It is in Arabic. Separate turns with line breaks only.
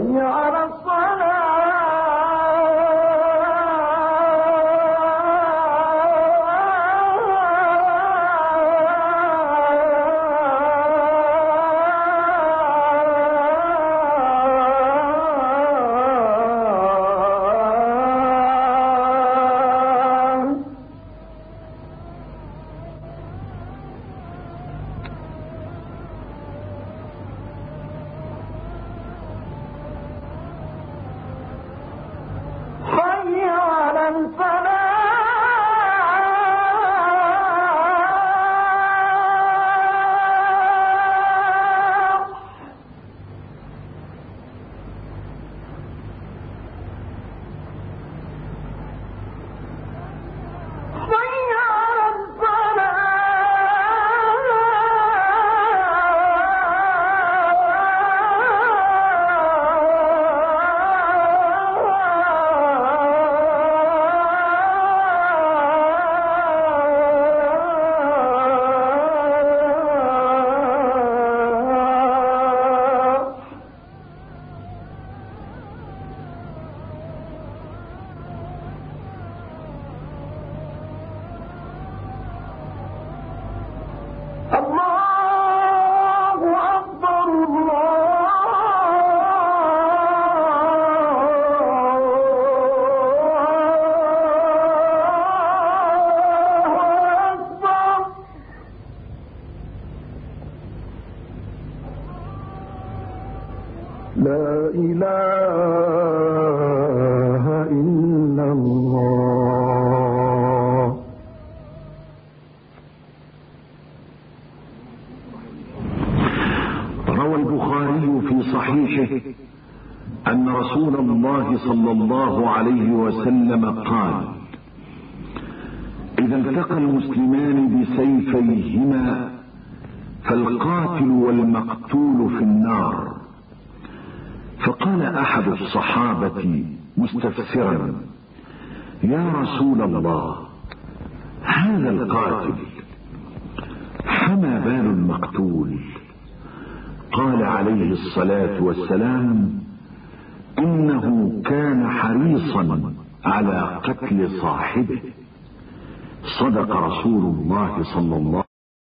حي على لا إله إلا الله.
روى البخاري في صحيحه أن رسول الله صلى الله عليه وسلم قال إذا التقى المسلمان بسيفيهما فالقاتل والمقتول في النار. فقال أحد الصحابة مستفسرا يا رسول الله هذا القاتل فما بال المقتول؟ قال عليه الصلاة والسلام إنه كان حريصا على قتل صاحبه. صدق رسول الله صلى الله